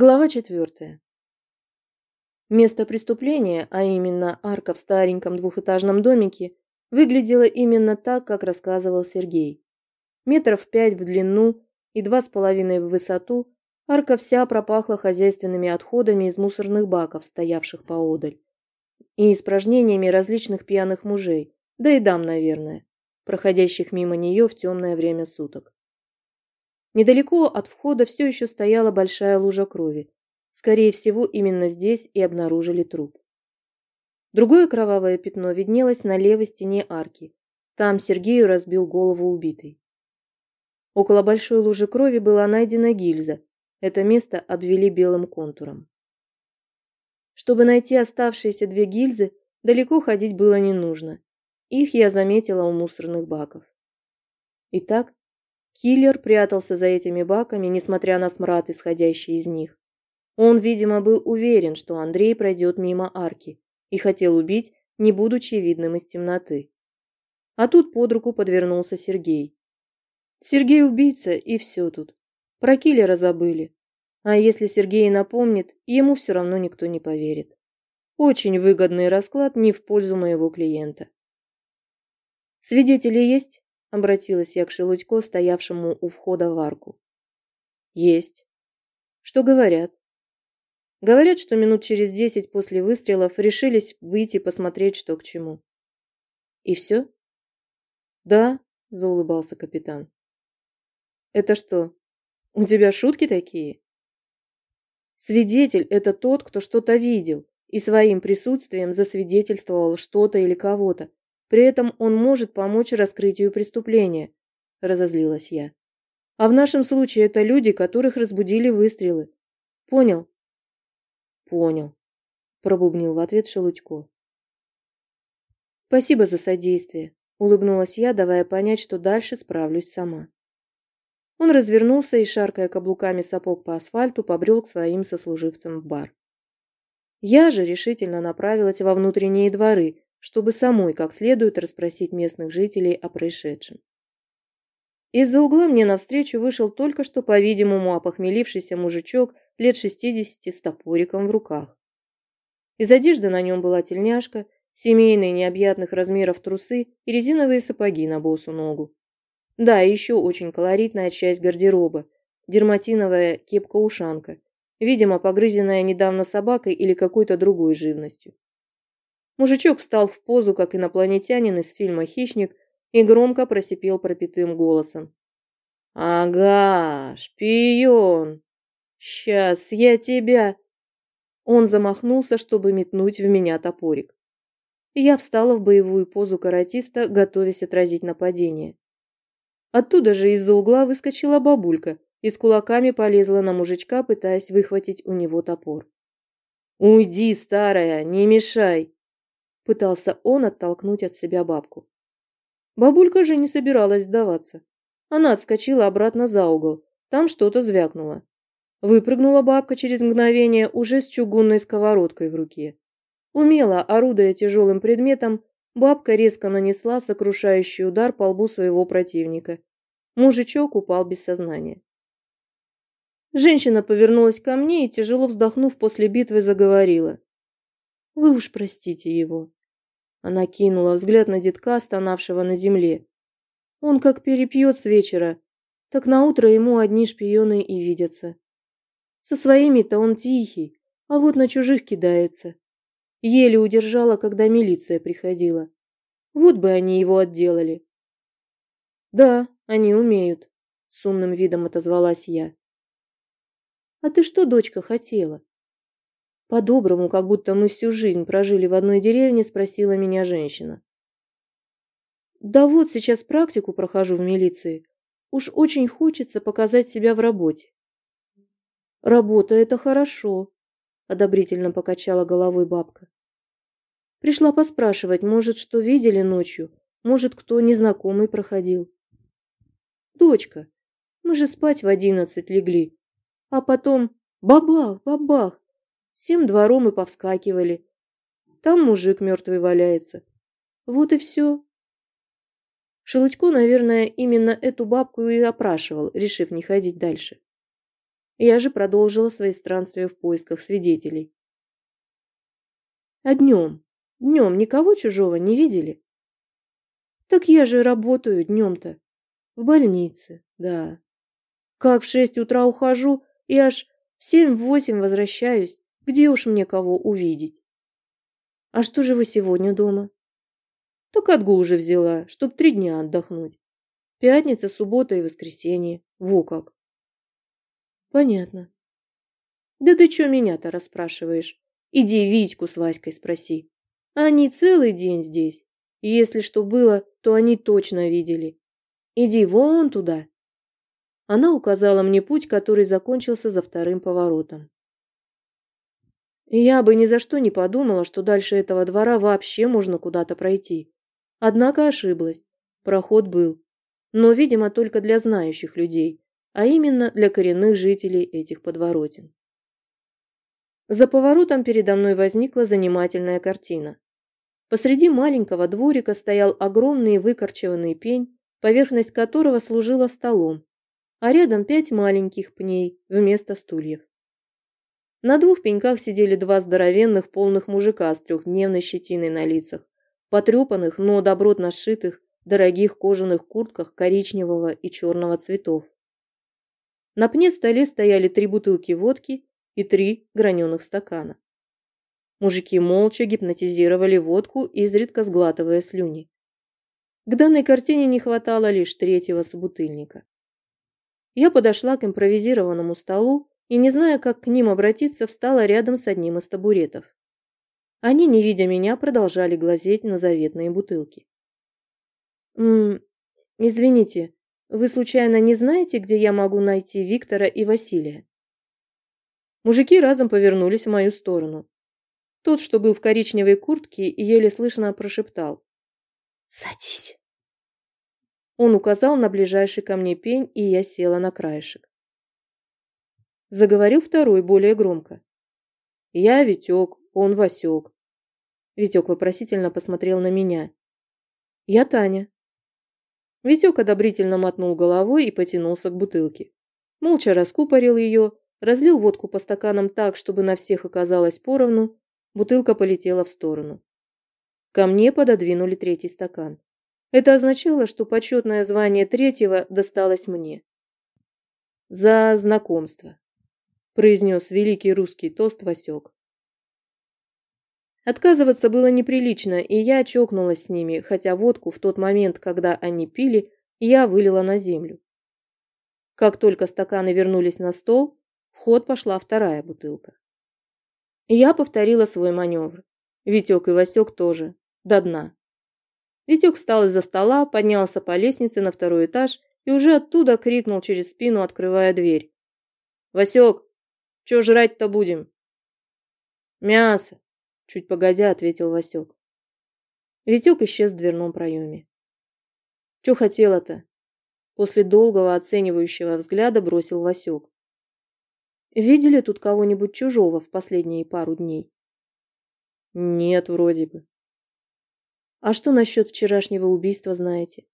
Глава четвертая. Место преступления, а именно арка в стареньком двухэтажном домике, выглядело именно так, как рассказывал Сергей. Метров пять в длину и два с половиной в высоту, арка вся пропахла хозяйственными отходами из мусорных баков, стоявших поодаль, и испражнениями различных пьяных мужей, да и дам, наверное, проходящих мимо нее в темное время суток. Недалеко от входа все еще стояла большая лужа крови. Скорее всего, именно здесь и обнаружили труп. Другое кровавое пятно виднелось на левой стене арки. Там Сергею разбил голову убитый. Около большой лужи крови была найдена гильза. Это место обвели белым контуром. Чтобы найти оставшиеся две гильзы, далеко ходить было не нужно. Их я заметила у мусорных баков. Итак, Киллер прятался за этими баками, несмотря на смрад, исходящий из них. Он, видимо, был уверен, что Андрей пройдет мимо арки и хотел убить, не будучи видным из темноты. А тут под руку подвернулся Сергей. Сергей убийца, и все тут. Про киллера забыли. А если Сергей напомнит, ему все равно никто не поверит. Очень выгодный расклад не в пользу моего клиента. Свидетели есть? Обратилась я к Шелудько, стоявшему у входа в арку. Есть. Что говорят? Говорят, что минут через десять после выстрелов решились выйти посмотреть, что к чему. И все? Да, заулыбался капитан. Это что, у тебя шутки такие? Свидетель – это тот, кто что-то видел и своим присутствием засвидетельствовал что-то или кого-то, при этом он может помочь раскрытию преступления, разозлилась я. А в нашем случае это люди, которых разбудили выстрелы. Понял? Понял, пробубнил в ответ Шелудько. Спасибо за содействие, улыбнулась я, давая понять, что дальше справлюсь сама. Он развернулся и, шаркая каблуками сапог по асфальту, побрел к своим сослуживцам в бар. Я же решительно направилась во внутренние дворы, чтобы самой как следует расспросить местных жителей о происшедшем. Из-за угла мне навстречу вышел только что, по-видимому, опохмелившийся мужичок лет шестидесяти с топориком в руках. Из одежды на нем была тельняшка, семейные необъятных размеров трусы и резиновые сапоги на босу ногу. Да, и еще очень колоритная часть гардероба – дерматиновая кепка-ушанка, видимо, погрызенная недавно собакой или какой-то другой живностью. Мужичок встал в позу, как инопланетянин из фильма «Хищник», и громко просипел пропитым голосом. «Ага, шпион! Сейчас я тебя...» Он замахнулся, чтобы метнуть в меня топорик. Я встала в боевую позу каратиста, готовясь отразить нападение. Оттуда же из-за угла выскочила бабулька и с кулаками полезла на мужичка, пытаясь выхватить у него топор. «Уйди, старая, не мешай!» Пытался он оттолкнуть от себя бабку. Бабулька же не собиралась сдаваться. Она отскочила обратно за угол. Там что-то звякнуло. Выпрыгнула бабка через мгновение уже с чугунной сковородкой в руке. Умело, орудуя тяжелым предметом, бабка резко нанесла сокрушающий удар по лбу своего противника. Мужичок упал без сознания. Женщина повернулась ко мне и, тяжело вздохнув после битвы, заговорила. «Вы уж простите его. Она кинула взгляд на детка, стонавшего на земле. Он как перепьет с вечера, так на утро ему одни шпионы и видятся. Со своими-то он тихий, а вот на чужих кидается. Еле удержала, когда милиция приходила. Вот бы они его отделали. Да, они умеют, с умным видом отозвалась я. А ты что, дочка, хотела? По-доброму, как будто мы всю жизнь прожили в одной деревне, спросила меня женщина. Да вот сейчас практику прохожу в милиции. Уж очень хочется показать себя в работе. Работа – это хорошо, одобрительно покачала головой бабка. Пришла поспрашивать, может, что видели ночью, может, кто незнакомый проходил. Дочка, мы же спать в одиннадцать легли, а потом бабах, бабах, Всем двором и повскакивали. Там мужик мертвый валяется. Вот и все. Шелудько, наверное, именно эту бабку и опрашивал, решив не ходить дальше. Я же продолжила свои странствия в поисках свидетелей. А днем? Днем никого чужого не видели? Так я же работаю днем-то. В больнице, да. Как в шесть утра ухожу и аж в семь-восемь возвращаюсь. Где уж мне кого увидеть? А что же вы сегодня дома? Так отгул уже взяла, чтоб три дня отдохнуть. Пятница, суббота и воскресенье. Во как. Понятно. Да ты чё меня-то расспрашиваешь? Иди Витьку с Васькой спроси. Они целый день здесь. Если что было, то они точно видели. Иди вон туда. Она указала мне путь, который закончился за вторым поворотом. Я бы ни за что не подумала, что дальше этого двора вообще можно куда-то пройти. Однако ошиблась. Проход был. Но, видимо, только для знающих людей, а именно для коренных жителей этих подворотен. За поворотом передо мной возникла занимательная картина. Посреди маленького дворика стоял огромный выкорчеванный пень, поверхность которого служила столом, а рядом пять маленьких пней вместо стульев. На двух пеньках сидели два здоровенных полных мужика с трехдневной щетиной на лицах, потрепанных, но добротно сшитых, дорогих кожаных куртках коричневого и черного цветов. На пне столе стояли три бутылки водки и три граненых стакана. Мужики молча гипнотизировали водку, изредка сглатывая слюни. К данной картине не хватало лишь третьего собутыльника. Я подошла к импровизированному столу и, не зная, как к ним обратиться, встала рядом с одним из табуретов. Они, не видя меня, продолжали глазеть на заветные бутылки. «М извините, вы случайно не знаете, где я могу найти Виктора и Василия?» Мужики разом повернулись в мою сторону. Тот, что был в коричневой куртке, еле слышно прошептал. «Садись!» Он указал на ближайший ко мне пень, и я села на краешек. Заговорил второй, более громко. «Я Витек, он Васек». Витек вопросительно посмотрел на меня. «Я Таня». Витек одобрительно мотнул головой и потянулся к бутылке. Молча раскупорил ее, разлил водку по стаканам так, чтобы на всех оказалось поровну, бутылка полетела в сторону. Ко мне пододвинули третий стакан. Это означало, что почетное звание третьего досталось мне. «За знакомство», – произнес великий русский тост Васек. Отказываться было неприлично, и я чокнулась с ними, хотя водку в тот момент, когда они пили, я вылила на землю. Как только стаканы вернулись на стол, в ход пошла вторая бутылка. Я повторила свой маневр. Витек и Васек тоже. До дна. Витек встал из-за стола, поднялся по лестнице на второй этаж и уже оттуда крикнул через спину, открывая дверь. «Васек, чё жрать-то будем?» «Мясо», – чуть погодя ответил Васек. Витек исчез в дверном проеме. «Чё хотела-то?» После долгого оценивающего взгляда бросил Васек. Видели тут кого-нибудь чужого в последние пару дней? Нет, вроде бы. А что насчет вчерашнего убийства знаете?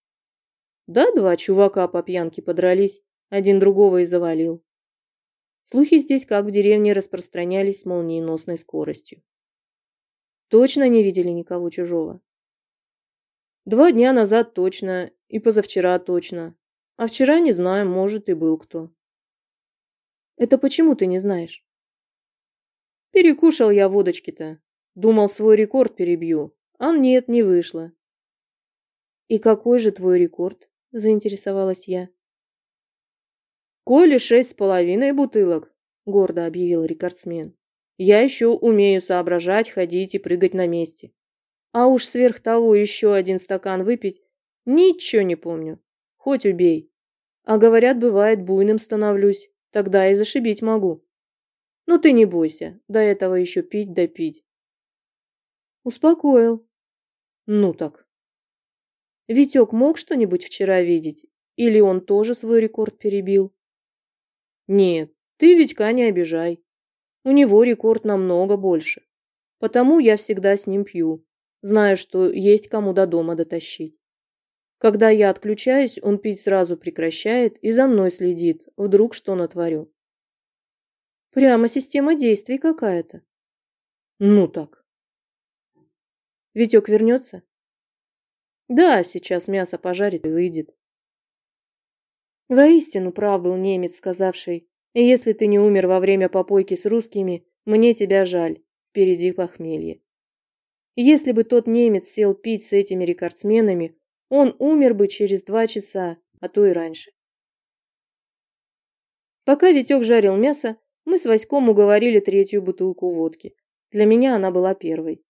Да, два чувака по пьянке подрались, один другого и завалил. Слухи здесь, как в деревне, распространялись с молниеносной скоростью. Точно не видели никого чужого? Два дня назад точно, и позавчера точно. А вчера не знаю, может и был кто. Это почему ты не знаешь? Перекушал я водочки-то. Думал, свой рекорд перебью. А нет, не вышло. И какой же твой рекорд? Заинтересовалась я. Коли шесть с половиной бутылок, гордо объявил рекордсмен. Я еще умею соображать, ходить и прыгать на месте. А уж сверх того еще один стакан выпить, ничего не помню. Хоть убей. А говорят, бывает, буйным становлюсь. Тогда и зашибить могу. Ну ты не бойся, до этого еще пить да пить. Успокоил. Ну так. Витек мог что-нибудь вчера видеть? Или он тоже свой рекорд перебил? Нет, ты Витька не обижай. У него рекорд намного больше. Потому я всегда с ним пью. Знаю, что есть кому до дома дотащить. Когда я отключаюсь, он пить сразу прекращает и за мной следит, вдруг что натворю. Прямо система действий какая-то. Ну так. Витек вернется? Да, сейчас мясо пожарит и выйдет. Воистину прав был немец, сказавший, если ты не умер во время попойки с русскими, мне тебя жаль, впереди похмелье. Если бы тот немец сел пить с этими рекордсменами, он умер бы через два часа, а то и раньше. Пока Витек жарил мясо, мы с Васьком уговорили третью бутылку водки. Для меня она была первой.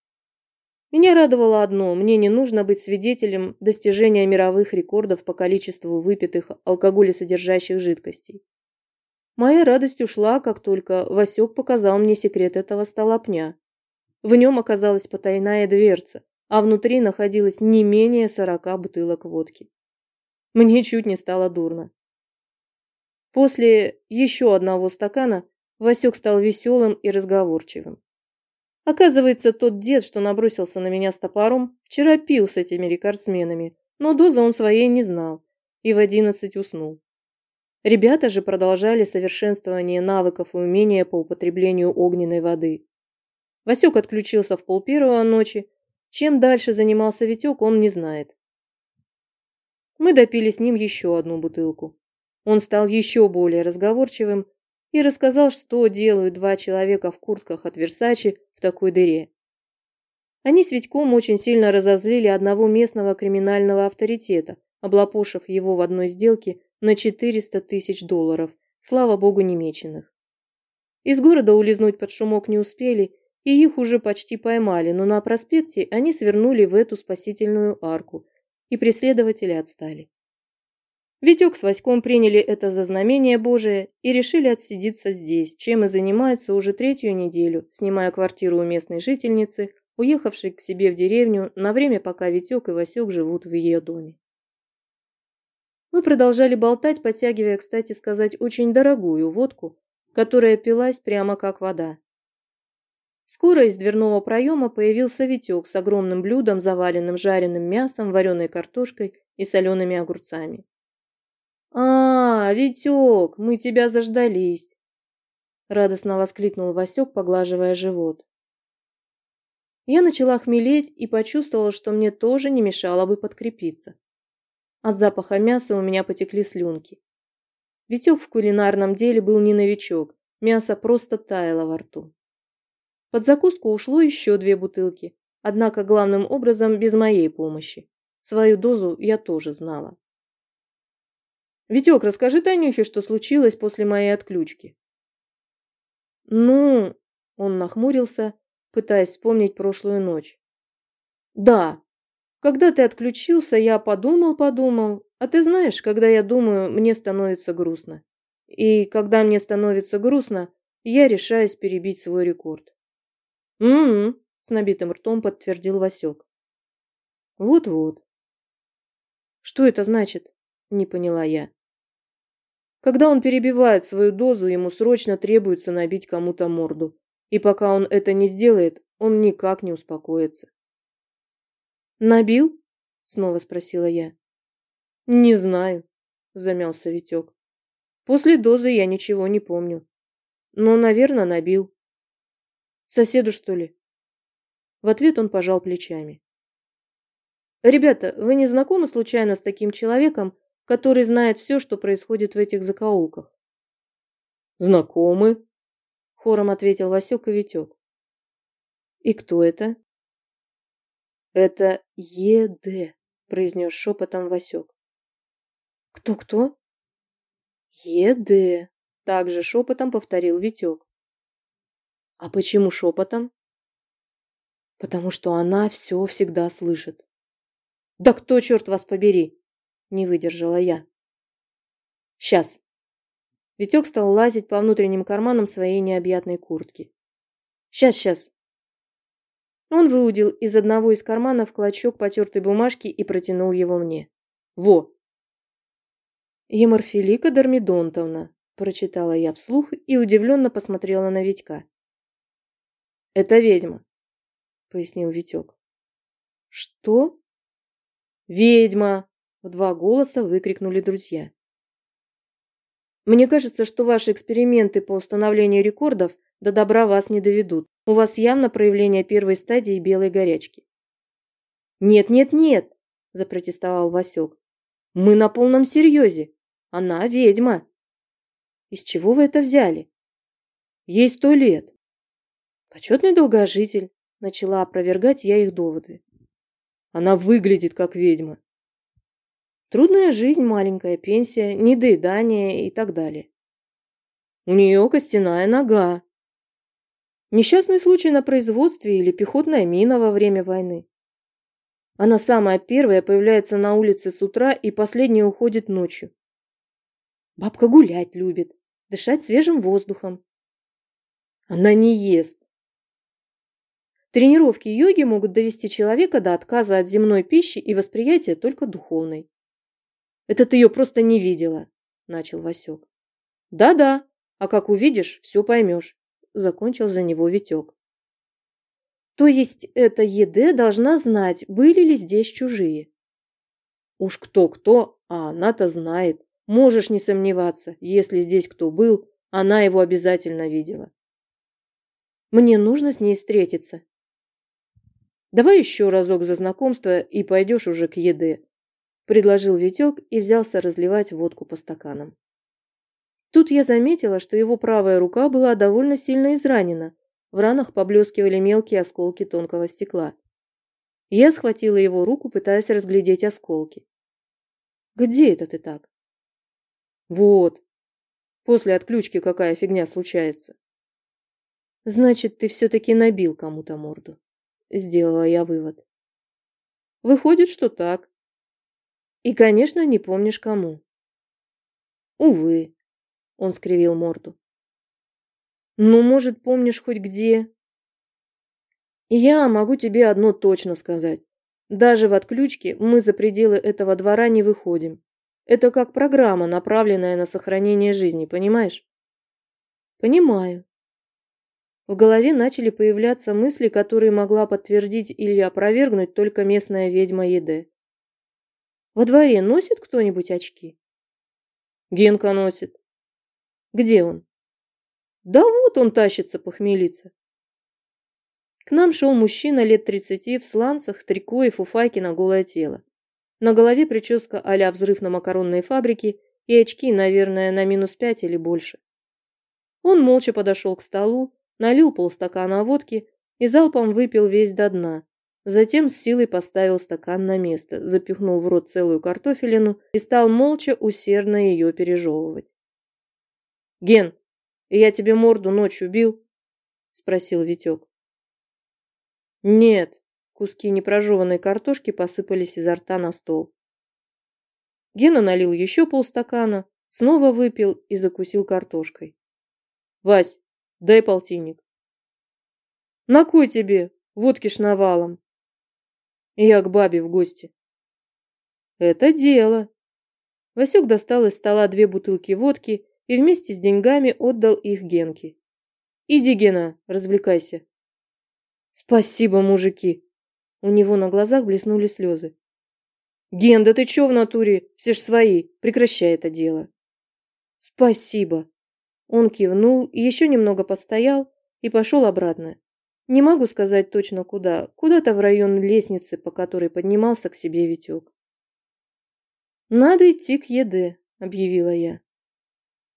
Меня радовало одно – мне не нужно быть свидетелем достижения мировых рекордов по количеству выпитых алкоголесодержащих жидкостей. Моя радость ушла, как только Васек показал мне секрет этого столопня. В нем оказалась потайная дверца, а внутри находилось не менее сорока бутылок водки. Мне чуть не стало дурно. После еще одного стакана Васек стал веселым и разговорчивым. Оказывается, тот дед, что набросился на меня с топором, вчера пил с этими рекордсменами, но дозы он своей не знал и в одиннадцать уснул. Ребята же продолжали совершенствование навыков и умения по употреблению огненной воды. Васек отключился в полпервого ночи. Чем дальше занимался Витек, он не знает. Мы допили с ним еще одну бутылку. Он стал еще более разговорчивым и рассказал, что делают два человека в куртках от Версачи в такой дыре. Они с Витьком очень сильно разозлили одного местного криминального авторитета, облапошив его в одной сделке на 400 тысяч долларов, слава богу, немеченных. Из города улизнуть под шумок не успели, и их уже почти поймали, но на проспекте они свернули в эту спасительную арку, и преследователи отстали. Витек с Васьком приняли это за знамение Божие и решили отсидеться здесь, чем и занимаются уже третью неделю, снимая квартиру у местной жительницы, уехавшей к себе в деревню на время, пока Витек и Васек живут в ее доме. Мы продолжали болтать, подтягивая, кстати сказать, очень дорогую водку, которая пилась прямо как вода. Скоро из дверного проема появился Витек с огромным блюдом, заваленным жареным мясом, вареной картошкой и солеными огурцами. «А, Витек, мы тебя заждались!» Радостно воскликнул Васек, поглаживая живот. Я начала хмелеть и почувствовала, что мне тоже не мешало бы подкрепиться. От запаха мяса у меня потекли слюнки. Витек в кулинарном деле был не новичок, мясо просто таяло во рту. Под закуску ушло еще две бутылки, однако главным образом без моей помощи. Свою дозу я тоже знала. «Витек, расскажи Танюхе, что случилось после моей отключки». «Ну...» – он нахмурился, пытаясь вспомнить прошлую ночь. «Да, когда ты отключился, я подумал-подумал, а ты знаешь, когда я думаю, мне становится грустно. И когда мне становится грустно, я решаюсь перебить свой рекорд. «М-м-м», с набитым ртом подтвердил Васек. «Вот-вот». «Что это значит?» – не поняла я. Когда он перебивает свою дозу, ему срочно требуется набить кому-то морду. И пока он это не сделает, он никак не успокоится. «Набил?» – снова спросила я. «Не знаю», – замялся Витек. «После дозы я ничего не помню. Но, наверное, набил». «Соседу, что ли?» В ответ он пожал плечами. «Ребята, вы не знакомы случайно с таким человеком, который знает все, что происходит в этих закоулках?» «Знакомы», – хором ответил Васек и Витек. «И кто это?» «Это ЕД», – произнес шепотом Васек. «Кто-кто?» «ЕД», – также шепотом повторил Витек. «А почему шепотом?» «Потому что она все всегда слышит». «Да кто, черт вас побери!» – не выдержала я. «Сейчас». Витек стал лазить по внутренним карманам своей необъятной куртки. «Сейчас, сейчас. Он выудил из одного из карманов клочок потертой бумажки и протянул его мне. «Во!» «Еморфилика Дормидонтовна», – прочитала я вслух и удивленно посмотрела на Витька. «Это ведьма», – пояснил Витек. «Что?» «Ведьма!» – в два голоса выкрикнули друзья. Мне кажется, что ваши эксперименты по установлению рекордов до добра вас не доведут. У вас явно проявление первой стадии белой горячки. Нет, нет, нет, запротестовал Васек. Мы на полном серьезе. Она ведьма. Из чего вы это взяли? Ей сто лет. Почетный долгожитель, начала опровергать я их доводы. Она выглядит как ведьма. Трудная жизнь, маленькая пенсия, недоедание и так далее. У нее костяная нога. Несчастный случай на производстве или пехотная мина во время войны. Она самая первая появляется на улице с утра и последняя уходит ночью. Бабка гулять любит, дышать свежим воздухом. Она не ест. Тренировки йоги могут довести человека до отказа от земной пищи и восприятия только духовной. Это ты ее просто не видела, начал Васек. Да-да, а как увидишь, все поймешь, закончил за него Витек. То есть эта ЕД должна знать, были ли здесь чужие. Уж кто-кто, а она-то знает. Можешь не сомневаться, если здесь кто был, она его обязательно видела. Мне нужно с ней встретиться. Давай еще разок за знакомство и пойдешь уже к ЕД предложил Витек и взялся разливать водку по стаканам. Тут я заметила, что его правая рука была довольно сильно изранена. В ранах поблескивали мелкие осколки тонкого стекла. Я схватила его руку, пытаясь разглядеть осколки. «Где это ты так?» «Вот. После отключки какая фигня случается». «Значит, ты все-таки набил кому-то морду», — сделала я вывод. «Выходит, что так», и, конечно, не помнишь кому. Увы, он скривил морду. Ну, может, помнишь хоть где? Я могу тебе одно точно сказать. Даже в отключке мы за пределы этого двора не выходим. Это как программа, направленная на сохранение жизни, понимаешь? Понимаю. В голове начали появляться мысли, которые могла подтвердить или опровергнуть только местная ведьма Еде. Во дворе носит кто-нибудь очки? Генка носит. Где он? Да вот он тащится похмелиться. К нам шел мужчина лет тридцати в сланцах, трико и фуфайке на голое тело. На голове прическа а взрыв на макаронной фабрике и очки, наверное, на минус пять или больше. Он молча подошел к столу, налил полстакана водки и залпом выпил весь до дна, Затем с силой поставил стакан на место, запихнул в рот целую картофелину и стал молча усердно ее пережевывать. «Ген, я тебе морду ночью бил?» – спросил Витек. «Нет», – куски непрожеванной картошки посыпались изо рта на стол. Гена налил еще полстакана, снова выпил и закусил картошкой. «Вась, дай полтинник». «На кой тебе? Водки ж навалом». Я к бабе в гости. Это дело. Васек достал из стола две бутылки водки и вместе с деньгами отдал их Генке. Иди, Гена, развлекайся. Спасибо, мужики. У него на глазах блеснули слезы. Ген, да ты чё в натуре? Все ж свои. Прекращай это дело. Спасибо. Он кивнул, еще немного постоял и пошел обратно. Не могу сказать точно куда. Куда-то в район лестницы, по которой поднимался к себе Витек. «Надо идти к ЕД», — объявила я.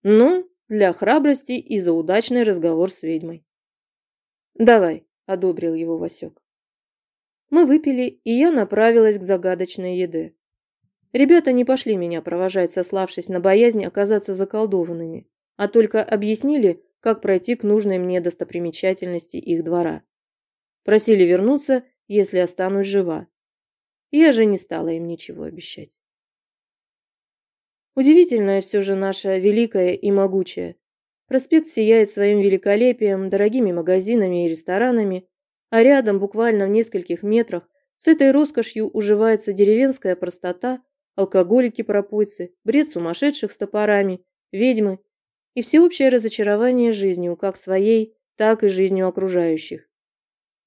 «Ну, для храбрости и за удачный разговор с ведьмой». «Давай», — одобрил его Васек. Мы выпили, и я направилась к загадочной еде. Ребята не пошли меня провожать, сославшись на боязнь оказаться заколдованными, а только объяснили, как пройти к нужной мне достопримечательности их двора. Просили вернуться, если останусь жива. Я же не стала им ничего обещать. Удивительная все же наша великая и могучая. Проспект сияет своим великолепием, дорогими магазинами и ресторанами, а рядом, буквально в нескольких метрах, с этой роскошью уживается деревенская простота, алкоголики-пропойцы, бред сумасшедших с топорами, ведьмы и всеобщее разочарование жизнью, как своей, так и жизнью окружающих.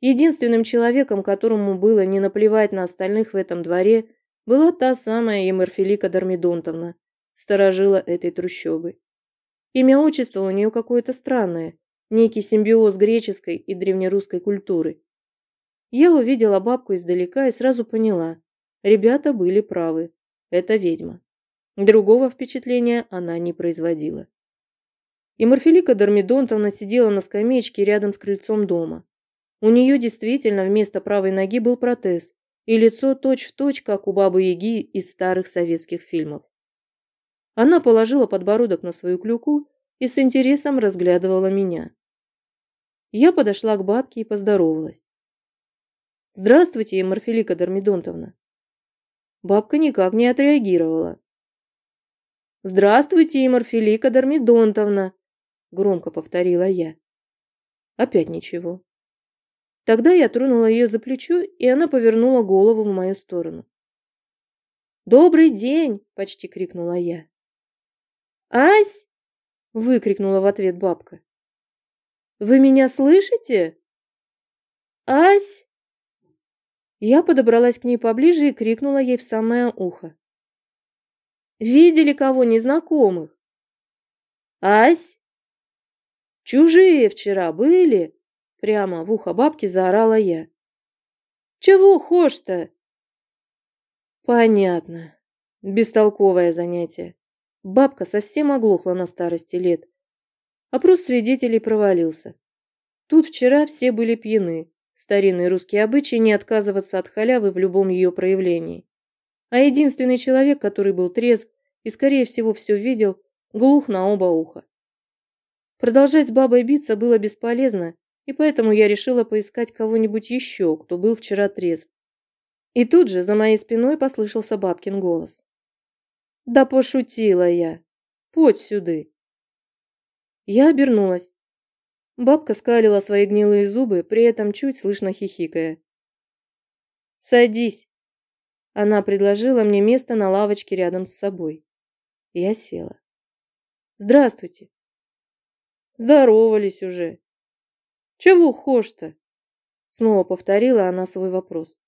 Единственным человеком, которому было не наплевать на остальных в этом дворе, была та самая Емерфелика Дормидонтовна, сторожила этой трущобы. Имя отчество у нее какое-то странное, некий симбиоз греческой и древнерусской культуры. Я увидела бабку издалека и сразу поняла. Ребята были правы. Это ведьма. Другого впечатления она не производила. И Марфелика Дормидонтовна сидела на скамеечке рядом с крыльцом дома. У нее действительно вместо правой ноги был протез, и лицо точь-в-точь, точь, как у бабы-яги из старых советских фильмов. Она положила подбородок на свою клюку и с интересом разглядывала меня. Я подошла к бабке и поздоровалась. «Здравствуйте, Марфелика Дормидонтовна». Бабка никак не отреагировала. «Здравствуйте, Марфелика Дормидонтовна», – громко повторила я. Опять ничего. Тогда я тронула ее за плечо, и она повернула голову в мою сторону. «Добрый день!» – почти крикнула я. «Ась!» – выкрикнула в ответ бабка. «Вы меня слышите?» «Ась!» Я подобралась к ней поближе и крикнула ей в самое ухо. «Видели кого незнакомых?» «Ась!» «Чужие вчера были?» Прямо в ухо бабки заорала я. «Чего хошь-то?» «Понятно. Бестолковое занятие. Бабка совсем оглохла на старости лет. Опрос свидетелей провалился. Тут вчера все были пьяны, Старинный русский обычай не отказываться от халявы в любом ее проявлении. А единственный человек, который был трезв и, скорее всего, все видел, глух на оба уха. Продолжать с бабой биться было бесполезно, и поэтому я решила поискать кого-нибудь еще, кто был вчера трезв. И тут же за моей спиной послышался бабкин голос. «Да пошутила я! Подь сюды!» Я обернулась. Бабка скалила свои гнилые зубы, при этом чуть слышно хихикая. «Садись!» Она предложила мне место на лавочке рядом с собой. Я села. «Здравствуйте!» «Здоровались уже!» «Чего хошь-то?» Снова повторила она свой вопрос.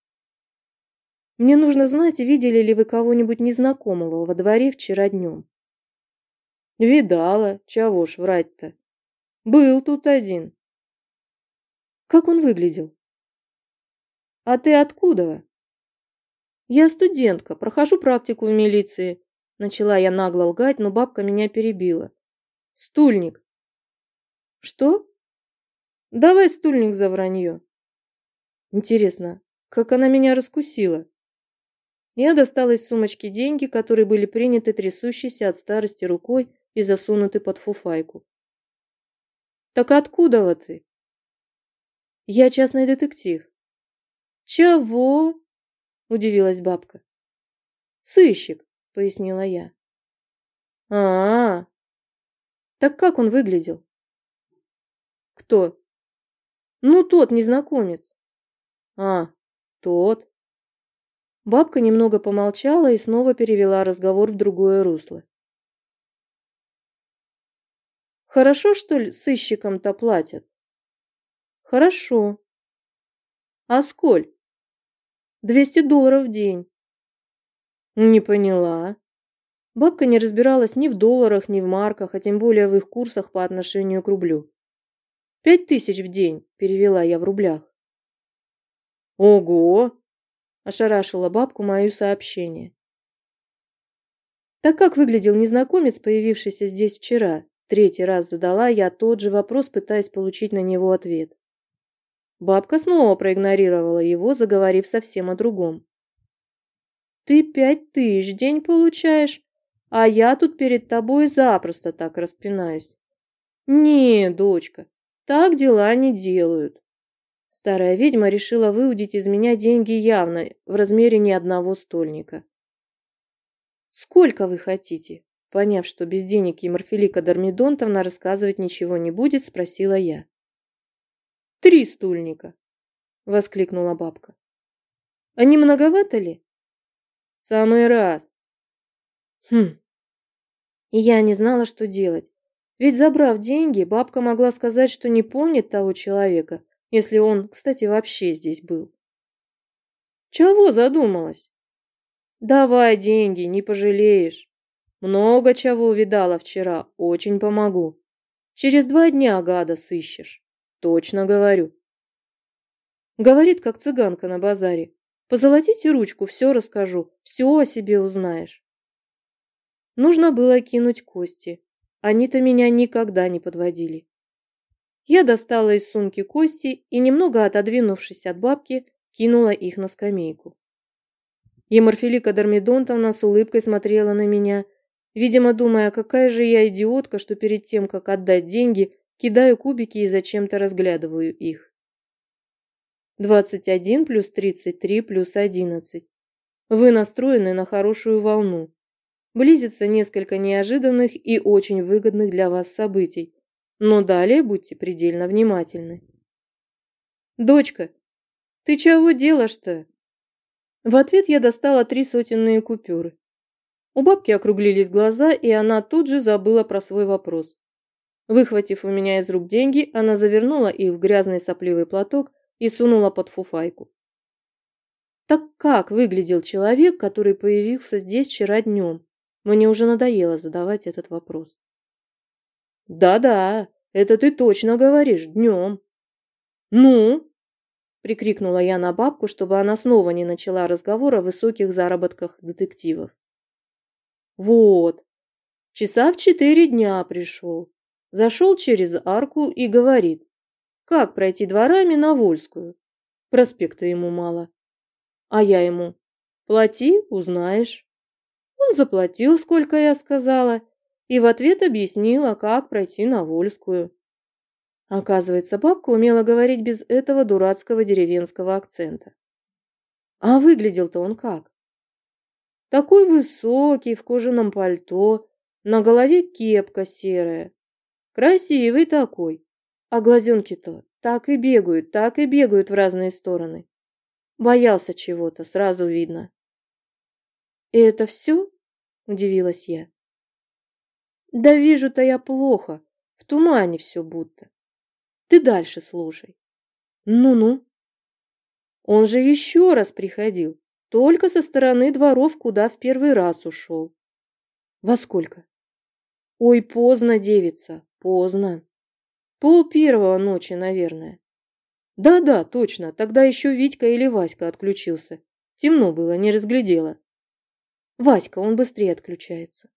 «Мне нужно знать, видели ли вы кого-нибудь незнакомого во дворе вчера днем?» «Видала, чего ж врать-то?» Был тут один. Как он выглядел? А ты откуда? Я студентка, прохожу практику в милиции. Начала я нагло лгать, но бабка меня перебила. Стульник. Что? Давай стульник за вранье. Интересно, как она меня раскусила? Я достала из сумочки деньги, которые были приняты трясущейся от старости рукой и засунуты под фуфайку. Так откуда вот ты? Я частный детектив. Чего? Удивилась бабка. Сыщик, пояснила я. А, -а, а Так как он выглядел? Кто? Ну, тот незнакомец. А, тот. Бабка немного помолчала и снова перевела разговор в другое русло. Хорошо, что ли, сыщикам-то платят? Хорошо. А сколь? Двести долларов в день. Не поняла. Бабка не разбиралась ни в долларах, ни в марках, а тем более в их курсах по отношению к рублю. Пять тысяч в день, перевела я в рублях. Ого! Ошарашила бабку мое сообщение. Так как выглядел незнакомец, появившийся здесь вчера? Третий раз задала я тот же вопрос, пытаясь получить на него ответ. Бабка снова проигнорировала его, заговорив совсем о другом. «Ты пять тысяч в день получаешь, а я тут перед тобой запросто так распинаюсь». «Не, дочка, так дела не делают». Старая ведьма решила выудить из меня деньги явно в размере ни одного стольника. «Сколько вы хотите?» Поняв, что без денег Еморфилика Дормидонтовна рассказывать ничего не будет, спросила я. «Три стульника!» — воскликнула бабка. «А не многовато ли?» «Самый раз!» «Хм!» И я не знала, что делать. Ведь, забрав деньги, бабка могла сказать, что не помнит того человека, если он, кстати, вообще здесь был. «Чего задумалась?» «Давай деньги, не пожалеешь!» Много чего видала вчера, очень помогу. Через два дня гада сыщешь. Точно говорю. Говорит, как цыганка на базаре. Позолотите ручку, все расскажу, все о себе узнаешь. Нужно было кинуть кости. Они-то меня никогда не подводили. Я достала из сумки кости и, немного отодвинувшись от бабки, кинула их на скамейку. Еморфилика Дормидонтовна с улыбкой смотрела на меня, видимо, думая, какая же я идиотка, что перед тем, как отдать деньги, кидаю кубики и зачем-то разглядываю их. 21 плюс 33 плюс 11. Вы настроены на хорошую волну. Близится несколько неожиданных и очень выгодных для вас событий, но далее будьте предельно внимательны. «Дочка, ты чего делаешь-то?» В ответ я достала три сотенные купюры. У бабки округлились глаза, и она тут же забыла про свой вопрос. Выхватив у меня из рук деньги, она завернула их в грязный сопливый платок и сунула под фуфайку. Так как выглядел человек, который появился здесь вчера днем? Мне уже надоело задавать этот вопрос. «Да-да, это ты точно говоришь, днем». «Ну?» прикрикнула я на бабку, чтобы она снова не начала разговор о высоких заработках детективов. Вот. Часа в четыре дня пришел. Зашел через арку и говорит, как пройти дворами на Вольскую. Проспекта ему мало. А я ему, плати, узнаешь. Он заплатил, сколько я сказала, и в ответ объяснила, как пройти на Вольскую. Оказывается, бабка умела говорить без этого дурацкого деревенского акцента. А выглядел-то он как? Такой высокий, в кожаном пальто, на голове кепка серая. Красивый такой. А глазенки-то так и бегают, так и бегают в разные стороны. Боялся чего-то, сразу видно. «И это все?» – удивилась я. «Да вижу-то я плохо, в тумане все будто. Ты дальше слушай. Ну-ну. Он же еще раз приходил, только со стороны дворов, куда в первый раз ушел. Во сколько? Ой, поздно, девица, поздно. Пол первого ночи, наверное. Да-да, точно, тогда еще Витька или Васька отключился. Темно было, не разглядела. Васька, он быстрее отключается.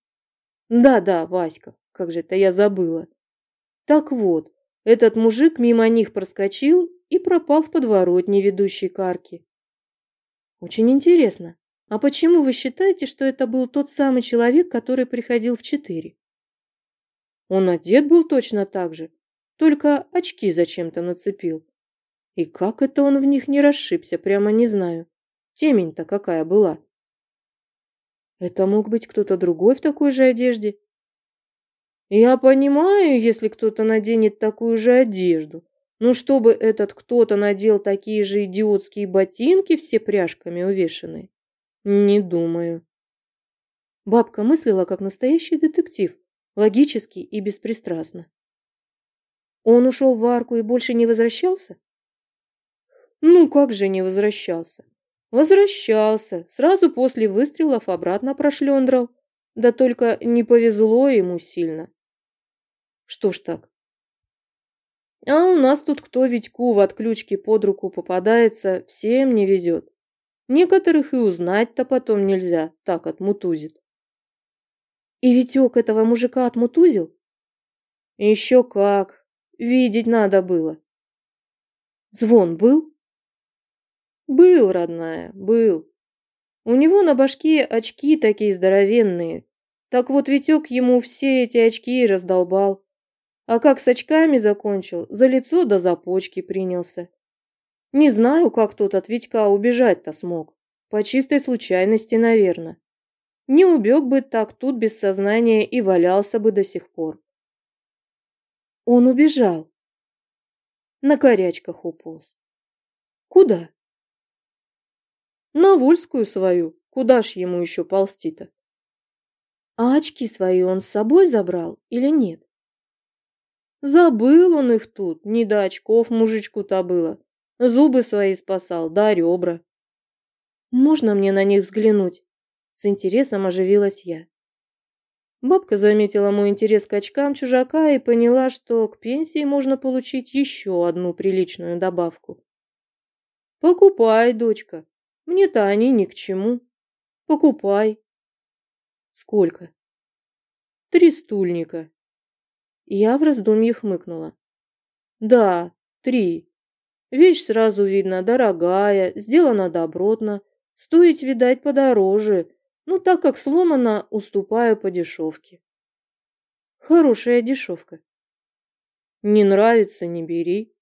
Да-да, Васька, как же это я забыла. Так вот, этот мужик мимо них проскочил и пропал в подворотне, ведущей к арке. Очень интересно, а почему вы считаете, что это был тот самый человек, который приходил в четыре? Он одет был точно так же, только очки зачем-то нацепил. И как это он в них не расшибся, прямо не знаю. Темень-то какая была. Это мог быть кто-то другой в такой же одежде? Я понимаю, если кто-то наденет такую же одежду, но чтобы этот кто-то надел такие же идиотские ботинки, все пряжками увешаны, не думаю. Бабка мыслила как настоящий детектив, логически и беспристрастно. Он ушел в арку и больше не возвращался? Ну, как же не возвращался? Возвращался, сразу после выстрелов обратно прошлендрал. Да только не повезло ему сильно. Что ж так? А у нас тут кто Витьку в отключке под руку попадается, всем не везет. Некоторых и узнать-то потом нельзя, так отмутузит. И Витек этого мужика отмутузил? Еще как. Видеть надо было. Звон был? Был, родная, был. У него на башке очки такие здоровенные. Так вот Витек ему все эти очки и раздолбал. А как с очками закончил, за лицо да за почки принялся. Не знаю, как тот от Витька убежать-то смог. По чистой случайности, наверное. Не убег бы так тут без сознания и валялся бы до сих пор. Он убежал. На корячках уполз. Куда? На Вольскую свою. Куда ж ему еще ползти-то? А очки свои он с собой забрал или нет? Забыл он их тут, не до очков мужичку-то было. Зубы свои спасал, да ребра. Можно мне на них взглянуть? С интересом оживилась я. Бабка заметила мой интерес к очкам чужака и поняла, что к пенсии можно получить еще одну приличную добавку. «Покупай, дочка. Мне-то они ни к чему. Покупай». «Сколько?» «Три стульника». Я в раздумье хмыкнула. «Да, три. Вещь сразу видно дорогая, сделана добротно, стоить, видать, подороже, ну, так как сломана, уступаю по дешевке. Хорошая дешевка. Не нравится, не бери.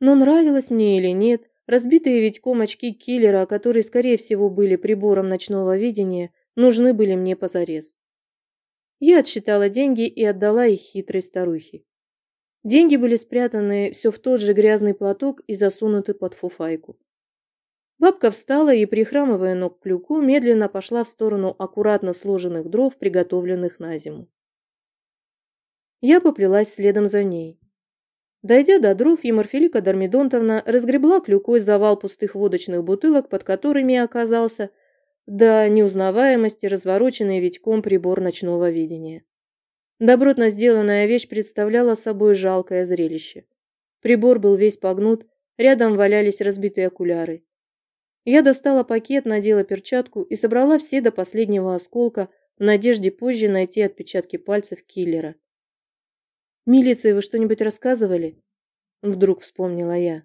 Но нравилось мне или нет, разбитые Витьком очки киллера, которые, скорее всего, были прибором ночного видения, нужны были мне позарез. Я отсчитала деньги и отдала их хитрой старухе. Деньги были спрятаны все в тот же грязный платок и засунуты под фуфайку. Бабка встала и, прихрамывая ног к клюку, медленно пошла в сторону аккуратно сложенных дров, приготовленных на зиму. Я поплелась следом за ней. Дойдя до дров, Еморфилика Дармидонтовна разгребла клюкой завал пустых водочных бутылок, под которыми оказался до неузнаваемости развороченный Витьком прибор ночного видения. Добротно сделанная вещь представляла собой жалкое зрелище. Прибор был весь погнут, рядом валялись разбитые окуляры. Я достала пакет, надела перчатку и собрала все до последнего осколка в надежде позже найти отпечатки пальцев киллера. «Милиции вы что-нибудь рассказывали?» Вдруг вспомнила я.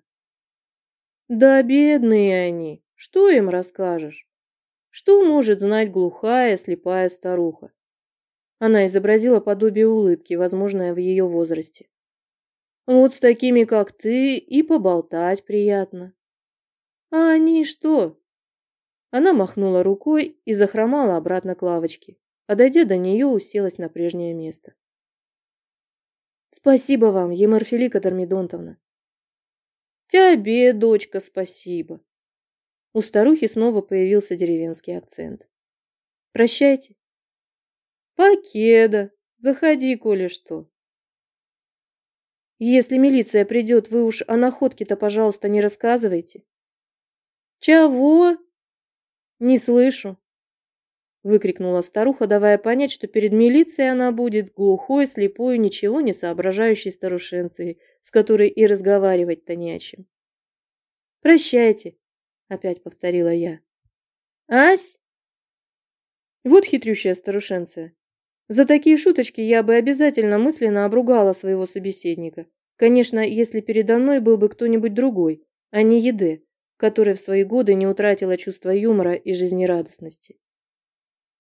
«Да бедные они! Что им расскажешь? Что может знать глухая, слепая старуха?» Она изобразила подобие улыбки, возможное в ее возрасте. «Вот с такими, как ты, и поболтать приятно. А они что? Она махнула рукой и захромала обратно к лавочке, а дойдя до нее, уселась на прежнее место. Спасибо вам, Емарфилика Дормидонтовна. Тебе, дочка, спасибо. У старухи снова появился деревенский акцент. Прощайте. Покеда. Заходи, коли что. Если милиция придет, вы уж о находке-то, пожалуйста, не рассказывайте. «Чего?» «Не слышу», – выкрикнула старуха, давая понять, что перед милицией она будет глухой, слепой, ничего не соображающей старушенцей, с которой и разговаривать-то не о чем. «Прощайте», – опять повторила я. «Ась?» Вот хитрющая старушенция. За такие шуточки я бы обязательно мысленно обругала своего собеседника. Конечно, если передо мной был бы кто-нибудь другой, а не Еде которая в свои годы не утратила чувство юмора и жизнерадостности.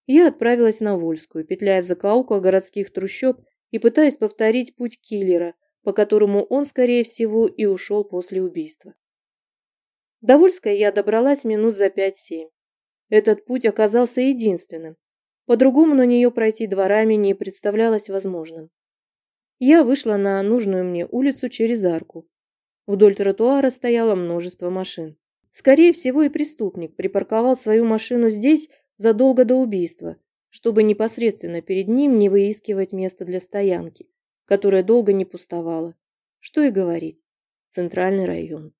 Я отправилась на Вольскую, петляя в закоулку городских трущоб и пытаясь повторить путь киллера, по которому он, скорее всего, и ушел после убийства. До Вольской я добралась минут за пять-семь. Этот путь оказался единственным. По-другому на нее пройти дворами не представлялось возможным. Я вышла на нужную мне улицу через арку. Вдоль тротуара стояло множество машин. Скорее всего, и преступник припарковал свою машину здесь задолго до убийства, чтобы непосредственно перед ним не выискивать место для стоянки, которое долго не пустовало. Что и говорить. Центральный район.